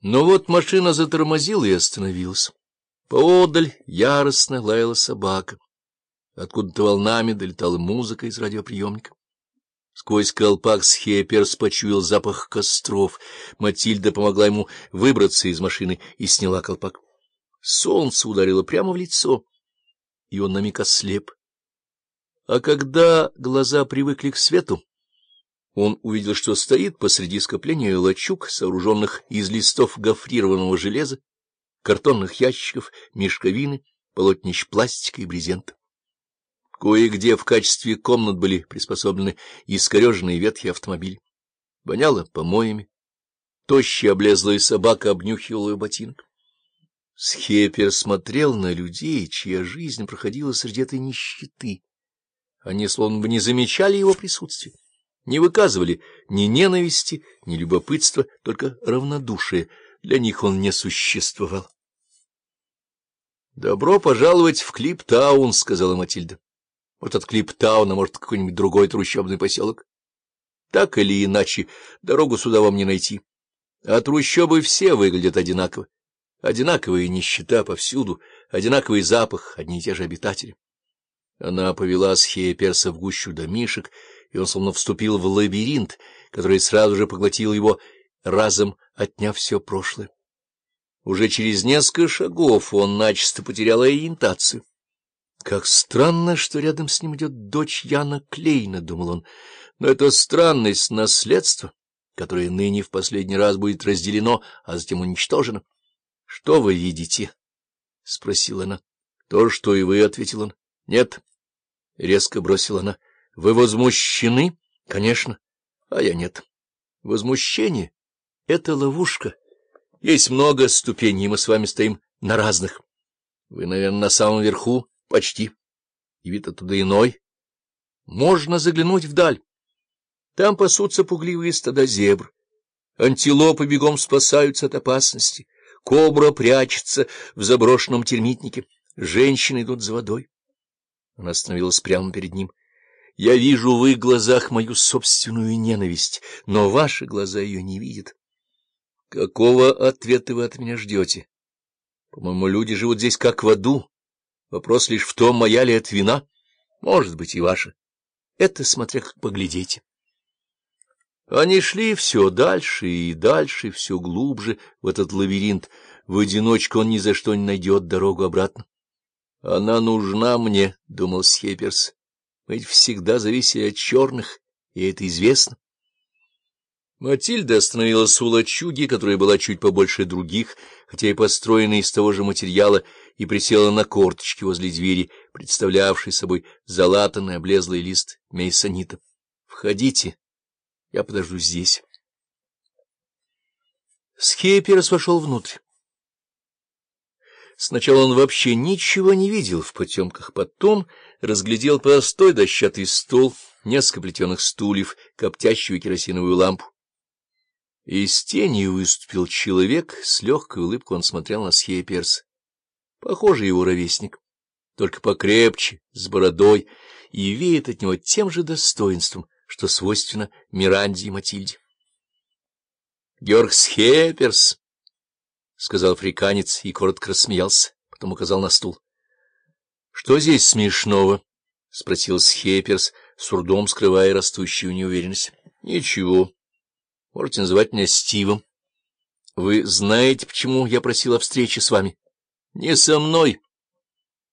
Но вот машина затормозила и остановилась. Поодаль яростно лаяла собака. Откуда-то волнами долетала музыка из радиоприемника. Сквозь колпак Схеперс почуял запах костров. Матильда помогла ему выбраться из машины и сняла колпак. Солнце ударило прямо в лицо, и он на миг ослеп. А когда глаза привыкли к свету, он увидел, что стоит посреди скопления лачуг, сооруженных из листов гофрированного железа, картонных ящиков, мешковины, полотнищ пластика и брезента. Кое-где в качестве комнат были приспособлены искореженные ветхие автомобили. Воняло помоями. Тощая облезлая собака обнюхивала ботинок. Схепер смотрел на людей, чья жизнь проходила среди этой нищеты. Они словно бы не замечали его присутствия не выказывали ни ненависти, ни любопытства, только равнодушие. Для них он не существовал. — Добро пожаловать в Клиптаун, — сказала Матильда. — Вот от Клиптауна, может, какой-нибудь другой трущобный поселок. Так или иначе, дорогу сюда вам не найти. А трущобы все выглядят одинаково. Одинаковая нищета повсюду, одинаковый запах, одни и те же обитатели. Она повела Схея Перса в гущу домишек, и он словно вступил в лабиринт, который сразу же поглотил его, разом отняв все прошлое. Уже через несколько шагов он начисто потерял ориентацию. Как странно, что рядом с ним идет дочь Яна Клейна, — думал он, — но это странность наследства, которое ныне в последний раз будет разделено, а затем уничтожено. — Что вы видите? — спросила она. — То, что и вы, — ответил он. — Нет, — резко бросила она. Вы возмущены? Конечно. А я нет. Возмущение — это ловушка. Есть много ступеней, и мы с вами стоим на разных. Вы, наверное, на самом верху, почти. И вид оттуда иной. Можно заглянуть вдаль. Там пасутся пугливые стада зебр. Антилопы бегом спасаются от опасности. Кобра прячется в заброшенном термитнике. Женщины идут за водой. Она остановилась прямо перед ним. Я вижу в их глазах мою собственную ненависть, но ваши глаза ее не видят. Какого ответа вы от меня ждете? По-моему, люди живут здесь как в аду. Вопрос лишь в том, моя ли это вина. Может быть, и ваша. Это смотря как поглядите. Они шли все дальше и дальше, все глубже в этот лабиринт. В одиночку он ни за что не найдет дорогу обратно. — Она нужна мне, — думал Схеперс. Мы ведь всегда зависели от черных, и это известно. Матильда остановилась у лачуги, которая была чуть побольше других, хотя и построена из того же материала, и присела на корточки возле двери, представлявшей собой залатанный облезлый лист мейсонита. — Входите, я подожду здесь. Скейперс вошел внутрь. Сначала он вообще ничего не видел в потемках, потом разглядел простой дощатый стол, несколько плетеных стульев, коптящую керосиновую лампу. Из тени выступил человек, с легкой улыбкой он смотрел на Схейперс. Похожий его ровесник, только покрепче, с бородой, и веет от него тем же достоинством, что свойственно Миранде и Матильде. — Георг Схейперс! — сказал африканец и коротко рассмеялся, потом указал на стул. — Что здесь смешного? — спросил Схеперс, с трудом скрывая растущую неуверенность. — Ничего. Можете называть меня Стивом. — Вы знаете, почему я просил о встрече с вами? — Не со мной,